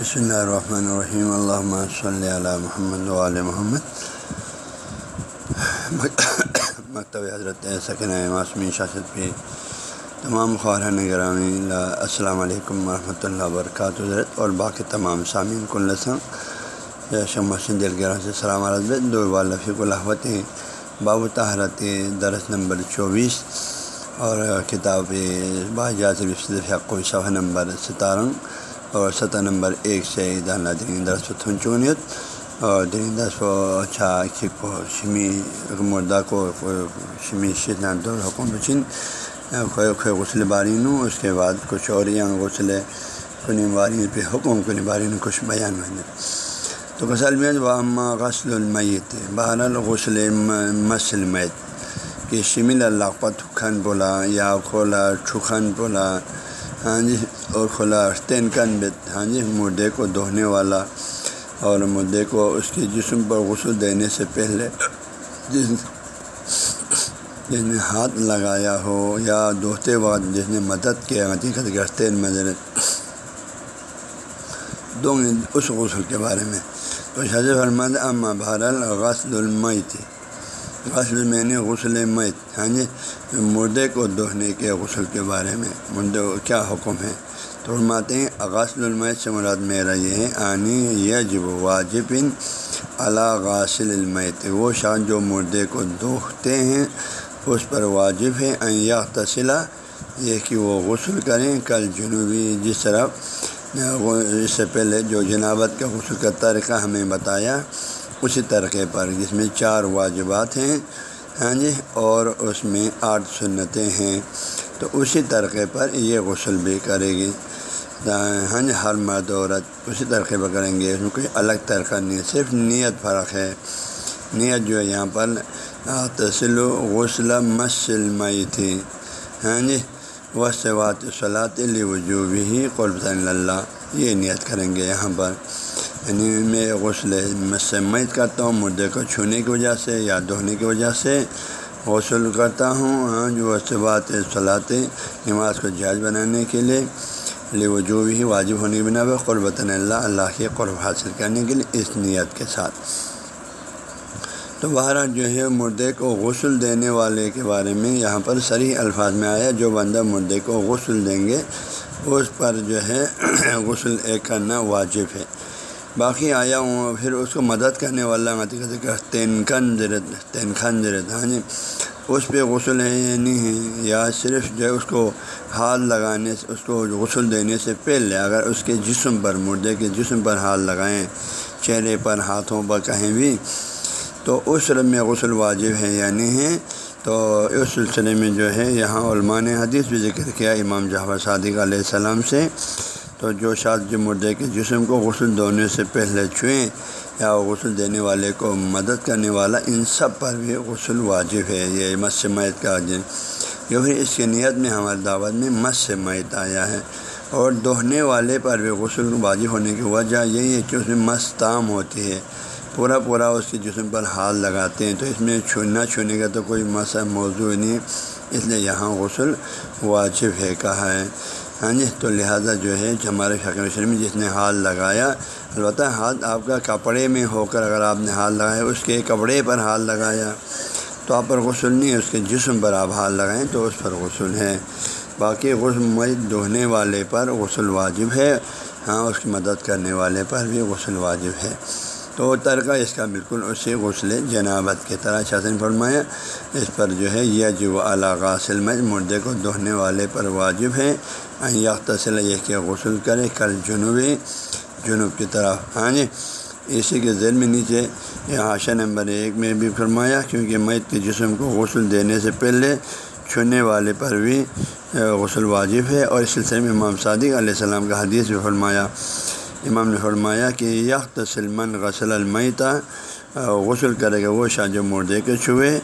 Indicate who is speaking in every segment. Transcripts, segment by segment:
Speaker 1: بسم اللہ الرحمن الرحیم اللہ صلی علی محمد علیہ محمد مکتب حضرت سکن معصومی شاست پہ تمام خواہران گرامی السلام علیکم ورحمۃ اللہ وبرکاتہ حضرت اور باقی تمام سامعین کو لسن شمسن دل گرہ سے السلام علیکم دو بالفیق الحوت باب تحرت درس نمبر چوبیس اور کتاب باجات حق صفحہ نمبر ستارہ اور سطح نمبر ایک سے دانہ دین درس و تھنچونیت، اور دین دس و اچھا کو شمی مردہ کو شمی شیطان دور حکم بچن کھوئے کھوئے غسل بارین اس کے بعد کچھ اور یہاں غسل کنی بارین پہ حکم کنی بارین کچھ بیان ہونے تو غسل میں وہ غسل المیت بہر الغسل مسل میت، کہ شمل اللہ پتھن بولا یا کھولا ٹھکن بولا۔ ہاں جی۔ اور کھلا تین کن ہاں جی مردے کو دہنے والا اور مردے کو اس کے جسم پر غسل دینے سے پہلے جس جس نے ہاتھ لگایا ہو یا دوہتے وقت جس نے مدد کیا، حقیقت گرتے مجر دو اس غسل کے بارے میں۔ تو شاذ فرمد اما بہرل غسل المئی تھی غسل میں نے غسل میت ہاں جی مردے کو دہنے کے غسل کے بارے میں۔ مردے کو کیا حکم ہے؟ تو فرماتے ہیں غسل المیت سے مراد میرا یہ ہے، آنی یجب واجب علا غاسل المیت وہ شان جو مردے کو دوہتے ہیں، اس پر واجب ہے یا تصلہ یہ کہ وہ غسل کریں کل جنوبی، جس طرف اس سے پہلے جو جنابت کا غسل کا طریقہ ہمیں بتایا، اسی طریقے پر، جس میں چار واجبات ہیں ہاں جی اور اس میں آٹھ سنتیں ہیں، تو اسی طریقے پر یہ غسل بھی کرے گی۔ ہاں جی ہر مرد عورت اسی طریقے پر کریں گے۔ اس میں کوئی الگ طریقہ نہیں صرف نیت فرق ہے۔ نیت جو ہے یہاں پر تسل و غسل مسلمئی تھی ہاں جی وہ سوات صلاۃ وجوب ہی قربۃ اللہ۔ یہ نیت کریں گے یہاں پر۔ یعنی میں غسل مسمت کرتا ہوں، مردے کو چھونے کی وجہ سے یا دھونے کی وجہ سے۔ غسل کرتا ہوں ہاں جی، جو بات صلاحیں نماز کو جائز بنانے کے لیے۔ لیے جو بھی واجب ہونے کی بنا پہ قربۃ اللہ اللہ کے قرب حاصل کرنے کے لیے اس نیت کے ساتھ۔ تو بہرحال جو ہے مردے کو غسل دینے والے کے بارے میں یہاں پر صریح الفاظ میں آیا جو بندہ مردے کو غسل دیں گے، اس پر جو ہے غسل ایک کرنا واجب ہے۔ باقی آیا ہوں پھر اس کو مدد کرنے والا تین کن زرت تین خن زرت ہاں جی۔ اس پہ غسل ہے یا نہیں ہے، یا صرف جو ہے اس کو ہاتھ لگانے سے، اس کو غسل دینے سے پہلے اگر اس کے جسم پر، مردے کے جسم پر ہاتھ لگائیں، چہرے پر، ہاتھوں پر کہیں بھی، تو اس رب میں غسل واجب ہے یا نہیں ہے؟ تو اس سلسلے میں جو ہے یہاں علماء نے حدیث بھی ذکر کیا امام جہاں صادق علیہ السلام سے، تو جو شاد جو مردے کے جسم کو غسل دھونے سے پہلے چھوئیں یا غسل دینے والے کو مدد کرنے والا، ان سب پر بھی غسل واجب ہے۔ یہ مس میت کا جن۔ جو پھر اس کی نیت میں ہماری دعوت میں مس میت آیا ہے۔ اور دوہنے والے پر بھی غسل واجب ہونے کی وجہ یہی ہے کہ اس میں مس تام ہوتی ہے۔ پورا پورا اس کے جسم پر ہاتھ لگاتے ہیں۔ تو اس میں چھونا چھونے کا تو کوئی مسئلہ موضوع نہیں اس لیے یہاں غسل واجب ہے، کہا ہے۔ ہاں جی تو لہٰذا جو ہے ہمارے فقر شریف میں جس نے ہاتھ لگایا البتہ ہاتھ آپ کا کپڑے میں ہو کر اگر آپ نے ہاتھ لگایا اس کے کپڑے پر ہاتھ لگایا، تو آپ پر غسل نہیں ہے اس کے جسم پر آپ ہاتھ لگائیں تو اس پر غسل ہے۔ باقی غسل مجھ دہنے والے پر غسل واجب ہے۔ ہاں اس کی مدد کرنے والے پر بھی غسل واجب ہے۔ تو ترکہ اس کا بالکل اسی غسل جنابت کی طرح اچھا شاطن فرمایا۔ اس پر جو ہے یہ جو اعلیٰ غاسل میں مردے کو دہنے والے پر واجب ہے۔ یکتصل یہ کہ غسل کرے کل جنوبی جنوب کی طرف۔ ہاں جی اسی کے ذیل میں نیچے یہ نمبر ایک میں بھی فرمایا، کیونکہ میت کے جسم کو غسل دینے سے پہلے چھونے والے پر بھی غسل واجب ہے۔ اور اس سلسلے میں امام صادق علیہ السلام کا حدیث بھی فرمایا۔ امام نے فرمایا کہ یخت سلمن غسل المیتا غسل کرے گا وہ شاہ جو مردے کے چھوئے۔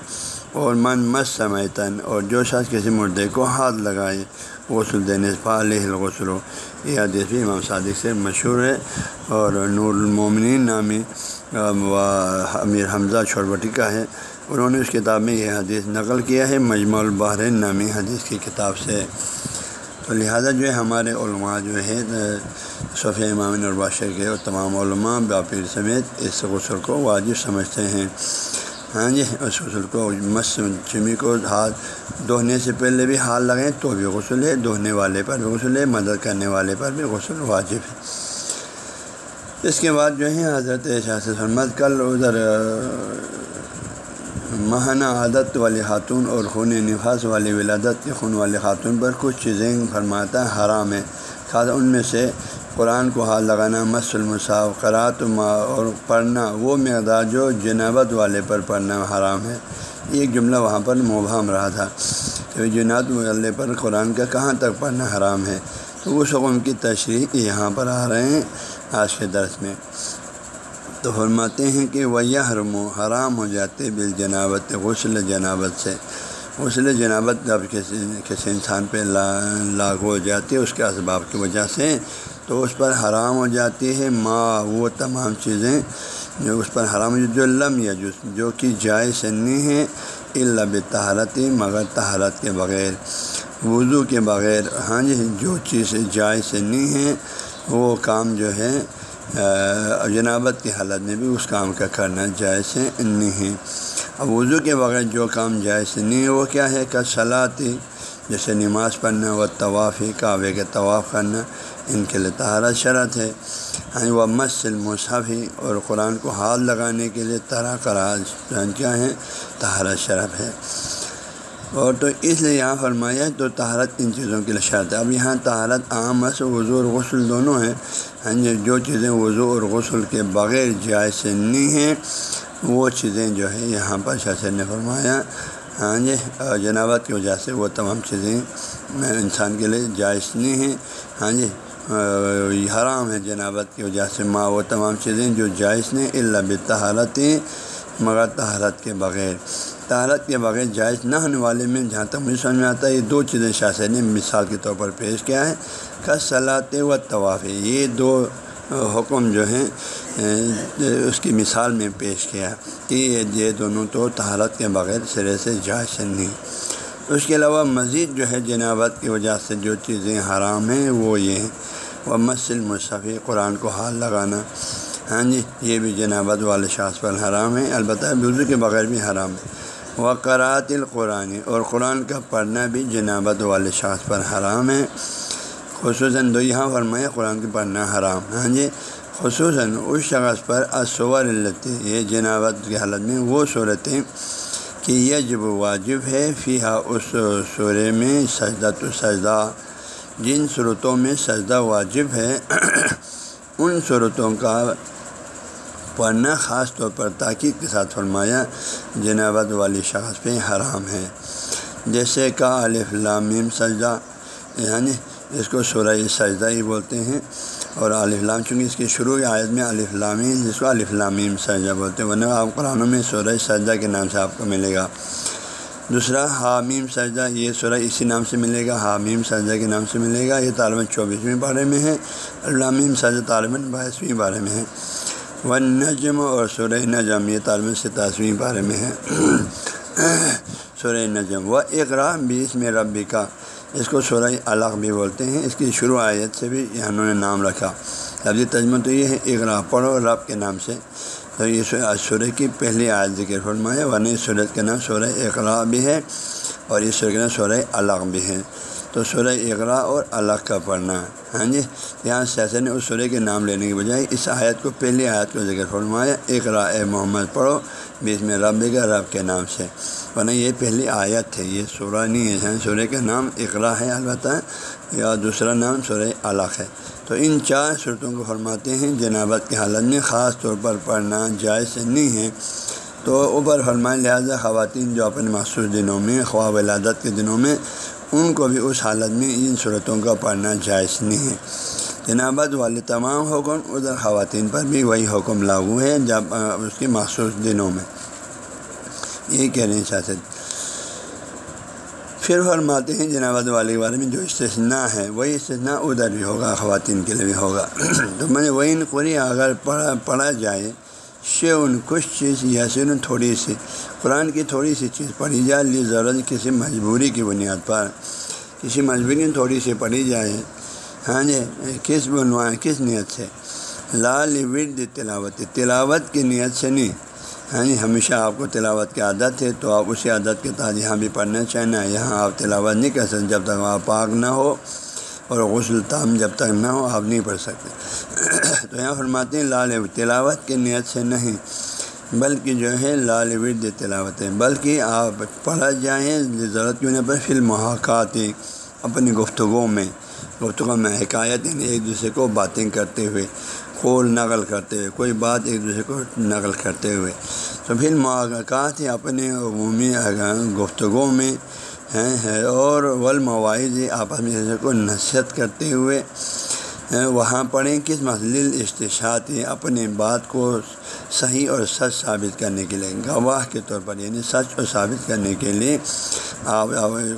Speaker 1: اور من مس سمیتاً اور جو شاذ کسی مردے کو ہاتھ لگائے، غسل دینے سے فعال غسل ہو یہ حدیث بھی امام صادق سے مشہور ہے اور نور المومنین نامی امیر حمزہ چھوڑبٹی کا ہے۔ انہوں نے اس کتاب میں یہ حدیث نقل کیا ہے مجموع البحرین نامی حدیث کی کتاب سے۔ تو لہٰذا جو ہے ہمارے علماء جو ہے صفیہ امام نرباشر کے اور تمام علماء باپیر سمیت اس غسل کو واجب سمجھتے ہیں۔ ہاں جی اس غسل کو مس چمی کو ہاتھ دہنے سے پہلے بھی ہاتھ لگائیں تو بھی غسل ہے، دہنے والے پر بھی غسل ہے، مدد کرنے والے پر بھی غسل واجب ہے۔ اس کے بعد جو ہے، حضرت شاہ سرمد کل ادھر ماہانہ عادت والی خاتون اور خون نفاس والی ولادت کے خون والی خاتون پر کچھ چیزیں فرماتا، حرام ہے۔ خاص ان میں سے قرآن کو ہاتھ لگانا، مس المصاف قرات اور پڑھنا، وہ مقدار جو جنابت والے پر پڑھنا حرام ہے۔ ایک جملہ وہاں پر مبہم رہا تھا کہ جنات والے پر قرآن کا کہاں تک پڑھنا حرام ہے؟ تو اس حکم کی تشریح یہاں پر آ رہے ہیں آج کے درس میں۔ تو فرماتے ہیں کہ وہ حرم و حرام ہو جاتے بال جنابت غسل جنابت سے۔ غسل جنابت جب کسی کسی انسان پہ لاگو ہو جاتی ہے، اس کے اسباب کی وجہ سے تو اس پر حرام ہو جاتی ہے ماں وہ تمام چیزیں جو اس پر حرام جو لم یا جو جو کہ جائز نہیں ہے الب تہارتی مگر تہارت کے بغیر، وضو کے بغیر۔ ہاں جی جو چیز جائز نہیں ہے، وہ کام جو ہے جنابت کی حالت میں بھی اس کام کا کرنا جائز نہیں ہے۔ اب وضو کے بغیر جو کام جائز نہیں ہے وہ کیا ہے؟ کہ صلاحی جیسے نماز پڑھنا و طواف ہی، کعبے کے طواف کرنا، ان کے لیے تہارت شرط ہے۔ ہاں وہ مسل مصحف ہی، اور قرآن کو ہاتھ لگانے کے لیے طرح کراج کیا ہے تہارت شرط ہے۔ اور تو اس لیے یہاں فرمایا تو تہارت ان چیزوں کی لشارت ہے۔ اب یہاں تہارت عام، مس وضو اور غسل دونوں ہیں۔ ہاں جو چیزیں وضو اور غسل کے بغیر جائز نہیں ہیں وہ چیزیں جو ہے یہاں پر شاثر نے فرمایا۔ ہاں جی جنابت کی وجہ سے وہ تمام چیزیں انسان کے لیے جائز نہیں ہیں۔ ہاں جی حرام ہے جنابت کی وجہ سے ماں، وہ تمام چیزیں جو جائز نہیں اللہ بتحالتیں مگر تہارت کے بغیر۔ تہارت کے بغیر جائز نہ ہونے والے میں، جہاں تک مجھے سمجھ میں آتا ہے، یہ دو چیزیں شاثر نے مثال کے طور پر پیش کیا ہے۔ کا صلاحت و طواف، یہ دو حکم جو ہیں اس کی مثال میں پیش کیا کہ یہ دونوں تو تہارت کے بغیر سرے سے جائز نہیں۔ اس کے علاوہ مزید جو ہے جنابت کی وجہ سے جو چیزیں حرام ہیں وہ یہ ہیں۔ وہ مسل مصفی قرآن کو ہاتھ لگانا۔ ہاں جی یہ بھی جنابت والے شاخ پر حرام ہے البتہ وضو کے بغیر بھی حرام ہے وہ قرات القرآن، اور قرآن کا پڑھنا بھی جنابت والے شاخ پر حرام ہے خصوصاً دو یہاں فرمایا قرآن کے پڑھنا حرام۔ ہاں جی خصوصاً اس شخص پر اصور التی یہ جنابت کی حالت میں وہ صورتیں کہ یہ جب واجب ہے فی اس سورے میں سجدہ تو سجدہ، جن صورتوں میں سجدہ واجب ہے، ان صورتوں کا پڑھنا خاص طور پر تاکید کے ساتھ فرمایا جنابت والی شخص پہ حرام ہے۔ جیسے کا الف لامیم سجدہ یعنی اس کو سورہ سجدہ ہی بولتے ہیں اور علیہ الام چونکہ اس کی شروع آیت میں علیہ لامین جس کو علیہ سجدہ بولتے ہیں، ورنہ آپ قرآنوں میں سورہ سجدہ کے نام سے آپ کو ملے گا۔ دوسرا حامیم سجدہ، یہ سورہ اسی نام سے ملے گا حامیم سجدہ کے نام سے ملے گا، یہ طالباً چوبیسویں بارے میں ہے علامیم سجدہ طالباً بائیسویں بارے میں ہے۔ و نجم اور سورہ نجم، یہ طالب ستاسویں بارے میں ہے۔ سورہ نجم و اقرا بیس میں ربی کا اس کو سورہ الگ بھی بولتے ہیں۔ اس کی شروع آیت سے بھی انہوں نے نام رکھا۔ لفظ تجمہ تو یہ ہے، اقرا، پڑھو رب کے نام سے۔ تو یہ سورہ کی پہلی آیت ذکر فرمایا، ورنہ اس صورت کے نام سورہ اقرا بھی ہے اور اس سورہ کے نام سورہ الگ بھی ہے۔ تو سورہ اقرا اور الگ کا پڑھنا۔ ہاں جی یہاں سیاست نے اس سورہ کے نام لینے کی بجائے اس آیت کو پہلی آیت کو ذکر فرمایا، اقرا اے محمد، پڑھو۔ بیچ میں رب کا، رب کے نام سے۔ ورنہ یہ پہلی آیت ہے، یہ سورہ نہیں ہے یعنی سورہ کا نام اقرا ہے البتہ، یا دوسرا نام سورہ الگ ہے۔ تو ان چار صورتوں کو فرماتے ہیں، جنابت کی حالت میں خاص طور پر پڑھنا جائز نہیں ہے۔ تو اوپر فرمائے، لہٰذا خواتین جو اپنے مخصوص دنوں میں، خواب ولادت کے دنوں میں، ان کو بھی اس حالت میں ان صورتوں کا پڑھنا جائز نہیں ہے۔ جنابت والے تمام حکم، ادھر خواتین پر بھی وہی حکم لاگو ہے، جب اس کے مخصوص دنوں میں۔ یہ کہنے چاہتے پھر فرماتے ہیں جنابت والے کے بارے میں جو استثناء ہے، وہی استثناء ادھر بھی ہوگا، خواتین کے لیے بھی ہوگا۔ تو میں نے وہی قری اگر پڑھا پڑھا جائے، شیون کچھ چیز یا سن تھوڑی سی، قرآن کی تھوڑی سی چیز پڑھی جائے، لی ضرورت کسی مجبوری کی بنیاد پر۔ کسی مجبوری تھوڑی سی پڑھی جائے۔ ہاں جی کس بنوائیں کس نیت سے؟ لال ورد تلاوت تلاوت کی نیت سے نہیں۔ ہاں جی ہمیشہ آپ کو تلاوت کی عادت ہے تو آپ اسی عادت کے تحت یہاں بھی پڑھنا چاہنا ہے۔ یہاں آپ تلاوت نہیں کر سکتے جب تک وہاں پاک نہ ہو اور غسل تام جب تک نہ ہو، آپ نہیں پڑھ سکتے۔ تو یہاں فرماتے ہیں، لال تلاوت کی نیت سے نہیں، بلکہ جو ہے لال ورد تلاوت ہے۔ بلکہ آپ پڑھا جائیں، ضرورت کیوں نہیں پر فی المحاقات اپنی گفتگو میں۔ گفتگو میں حکایت یعنی ایک دوسرے کو باتیں کرتے ہوئے۔ قول نقل کرتے ہوئے، کوئی بات ایک دوسرے کو نقل کرتے ہوئے۔ تو پھر مواقعات اپنے عمومی گفتگو میں، ہیں اور ولمواعظ آپس میں دوسرے کو نصیحت کرتے ہوئے وہاں پڑھیں کس مسل اشتشاط اپنے بات کو صحیح اور سچ ثابت کرنے کے لیے۔ گواہ کے طور پر یعنی سچ اور ثابت کرنے کے لیے، آپ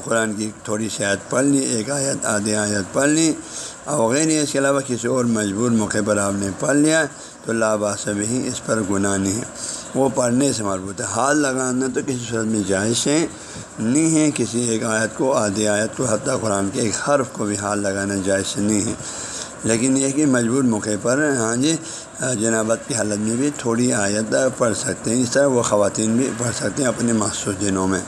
Speaker 1: قرآن کی تھوڑی سی آیت پڑھ لی، ایک آیت آدھی آیت پڑھ لیں لی وغیرہ اس کے علاوہ کسی اور مجبور موقع پر آپ نے پڑھ لیا تو لاباسب ہی اس پر گناہ نہیں ہے۔ وہ پڑھنے سے مربوط ہے۔ ہاتھ لگانا تو کسی صورت میں جائز ہے نہیں ہے۔ کسی ایک آیت کو، آدھی آیت کو، حتیٰ قرآن کے ایک حرف کو بھی ہاتھ لگانا جائز نہیں ہے۔ لیکن یہ کہ مجبور موقع پر ہاں جی جنابت کی حالت میں بھی تھوڑی آیت پڑھ سکتے ہیں۔ اس طرح وہ خواتین بھی پڑھ سکتے ہیں اپنے مخصوص دنوں میں۔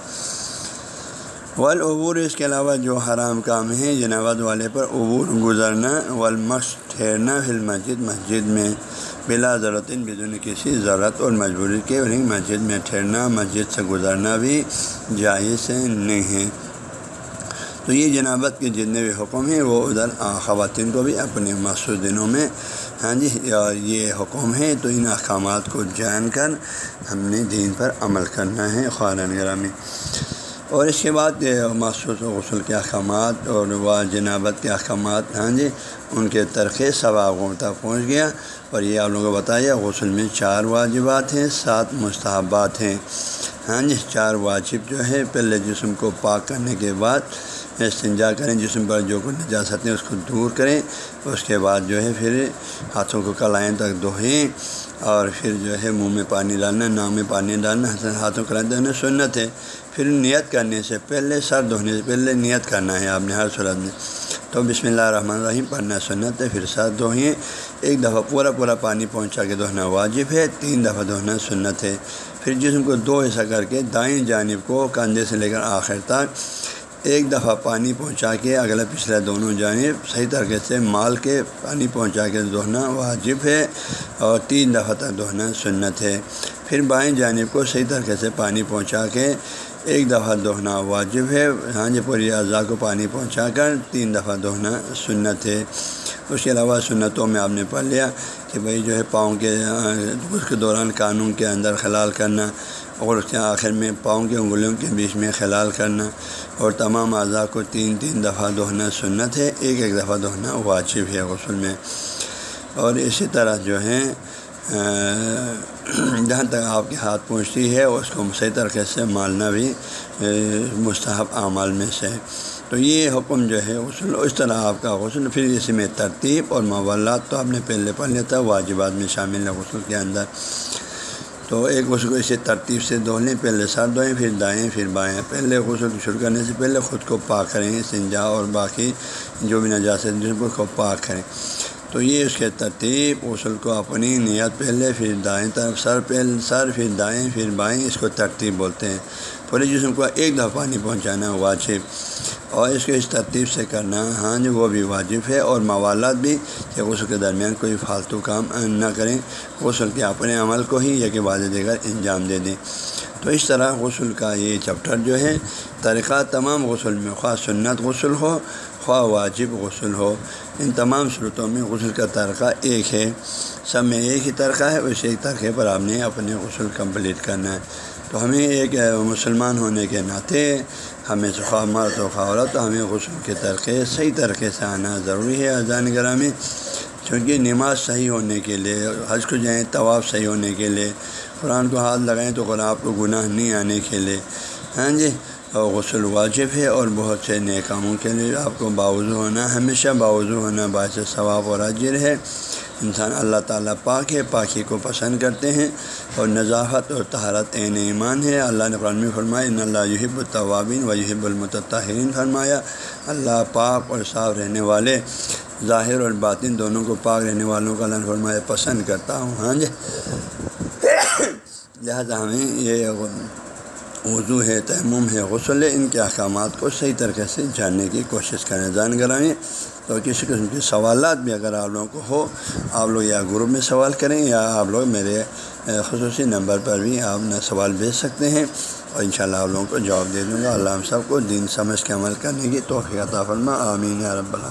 Speaker 1: والعبور اس کے علاوہ جو حرام کام ہیں، جنابت والے پر عبور گزرنا والمش ٹھہرنا فی المسجد، مسجد میں بلا ضرورت بدون کسی ضرورت اور مجبوری کے مسجد میں ٹھہرنا، مسجد سے گزرنا بھی جائز نہیں۔ ہے تو یہ جنابت کے جتنے بھی حکم ہیں، وہ ادھر خواتین کو بھی اپنے مخصوص دنوں میں ہاں جی یہ حکم ہے تو ان احکامات کو جان کر ہم نے دین پر عمل کرنا ہے خارن گرامی اور اس کے بعد مخصوص غسل کے احکامات اور وہ جنابت کے احکامات ہاں جی ان کے ترقی ثوابوں تک پہنچ گیا۔ اور یہ آپ لوگوں کو بتایا غسل میں چار واجبات ہیں، سات مستحبات ہیں۔ ہاں جی چار واجب جو ہے، پہلے جسم کو پاک کرنے کے بعد استنجا کریں، جسم پر جو کچھ نجاست ہیں اس کو دور کریں۔ اس کے بعد جو ہے، پھر ہاتھوں کو کلائیں تک دھوئیں۔ اور پھر جو ہے، منہ میں پانی ڈالنا نام میں پانی ڈالنا، ہاتھوں کلائیں دھونا سنت ہے۔ پھر نیت کرنے سے پہلے سر دھونے سے پہلے نیت کرنا ہے آپ نے ہر صورت میں۔ تو بسم اللہ الرحمن الرحیم، پڑھنا سنت ہے، پھر سر دھوئیں۔ ایک دفعہ پورا پورا پانی پہنچا کے دھونا واجب ہے، تین دفعہ دھونا سنت ہے۔ پھر جسم کو دو حصہ کر کے دائیں جانب کو کندھے سے لے کر آخر تک ایک دفعہ پانی پہنچا کے اگلا پچھلا دونوں جانب صحیح طریقے سے مال کے پانی پہنچا کے دہنا واجب ہے اور تین دفعہ تک دہنا سنت ہے۔ پھر بائیں جانب کو صحیح طریقے سے پانی پہنچا کے ایک دفعہ دہنا واجب ہے۔ ہاں جی پوری اعضاء کو پانی پہنچا کر تین دفعہ دہنا سنت ہے۔ اس کے علاوہ سنتوں میں آپ نے پڑھ لیا کہ بھائی جو ہے پاؤں کے اس کے دوران قانون کے اندر خلال کرنا اور اس کے آخر میں پاؤں کے انگلیوں کے بیچ میں خلال کرنا اور تمام اعضاء کو تین تین دفعہ دہنا سنت ہے۔ ایک ایک دفعہ دہنا واجب ہے غسل میں۔ اور اسی طرح جو ہے جہاں تک آپ کے ہاتھ پہنچتی ہے، اس کو صحیح طریقے سے مالنا بھی مستحب اعمال میں سے۔ تو یہ حکم جو ہے، غسل، اس طرح آپ کا غسل، پھر اس میں ترتیب اور موالات تو آپ نے پہلے پڑھ لیا تھا، واجبات میں شامل ہے غسل کے اندر۔ تو ایک غسل کو اسے ترتیب سے دھو لیں، پہلے سر دھوئیں، پھر دائیں، پھر بائیں۔ پہلے غسل شروع کرنے سے پہلے خود کو پاک کریں، سنجا اور باقی جو بھی نجاست جن کو پاک کریں۔ تو یہ اس کے ترتیب غسل کو اپنی نیت پہلے، پھر دائیں طرف، سر پہلے سر پھر دائیں، پھر بائیں، اس کو ترتیب بولتے ہیں۔ پورے جسم کو ایک دفعہ پانی پہنچانا واجب۔ اور اس کو اس ترتیب سے کرنا ہاں جی وہ بھی واجب ہے۔ اور موالات بھی کہ غسل کے درمیان کوئی فالتو کام نہ کریں۔ غسل کے اپنے عمل کو ہی یا کہ واضح دے کر انجام دے دیں۔ تو اس طرح غسل کا یہ چپٹر جو ہے، طریقہ تمام غسل میں خواہ سنت غسل ہو۔ خواہ واجب غسل ہو۔ ان تمام صورتوں میں غسل کا طریقہ ایک ہے۔ سب میں ایک ہی طریقہ ہے، اس ایک طریقے پر آپ نے اپنے غسل کمپلیٹ کرنا ہے۔ تو ہمیں ایک مسلمان ہونے کے ناطے ہمیں خواہ مرد و خواہ عورت تو ہمیں غسل کے طریقے، صحیح طریقے سے آنا ضروری ہے۔ اذان گرامی، چونکہ نماز صحیح ہونے کے لیے، حج کو جائیں، طواف صحیح ہونے کے لیے، قرآن کو ہاتھ لگائیں تو قرآن آپ کو گناہ نہیں آنے کے لیے۔ ہاں جی؟ غسل واجب ہے اور بہت سے نئے کاموں کے لیے آپ کو باوضو ہونا، ہمیشہ باوضو ہونا باعث ثواب اور اجر ہے۔ انسان اللہ تعالیٰ پاک ہے، پاکی کو پسند کرتے ہیں اور نظافت اور تہارت عین ایمان ہے۔ اللہ نے قرآن فرمایا، ان اللہ یحب الطوابین و یحب المتطہرین فرمایا، اللہ پاک اور صاف رہنے والے، ظاہر اور باطن دونوں کو پاک رہنے والوں کا اللہ نے فرمایا، پسند کرتا ہوں۔ ہاں جی۔ لہٰذا ہمیں یہ وضو ہے، تیمم ہے، غسل ہے، ان کے احکامات کو صحیح طریقے سے جاننے کی کوشش کریں۔ جان کرائیں تو کسی قسم کے سوالات بھی اگر آپ لوگوں کو ہو، آپ لوگ یا گروپ میں سوال کریں یا آپ لوگ میرے خصوصی نمبر پر بھی آپ سوال بھیج سکتے ہیں۔ اور انشاءاللہ آپ لوگوں کو جواب دے دوں گا۔ اللہ ہم سب کو دین، سمجھ کے عمل کرنے کی توفیع فرما۔ آمین رب اللہ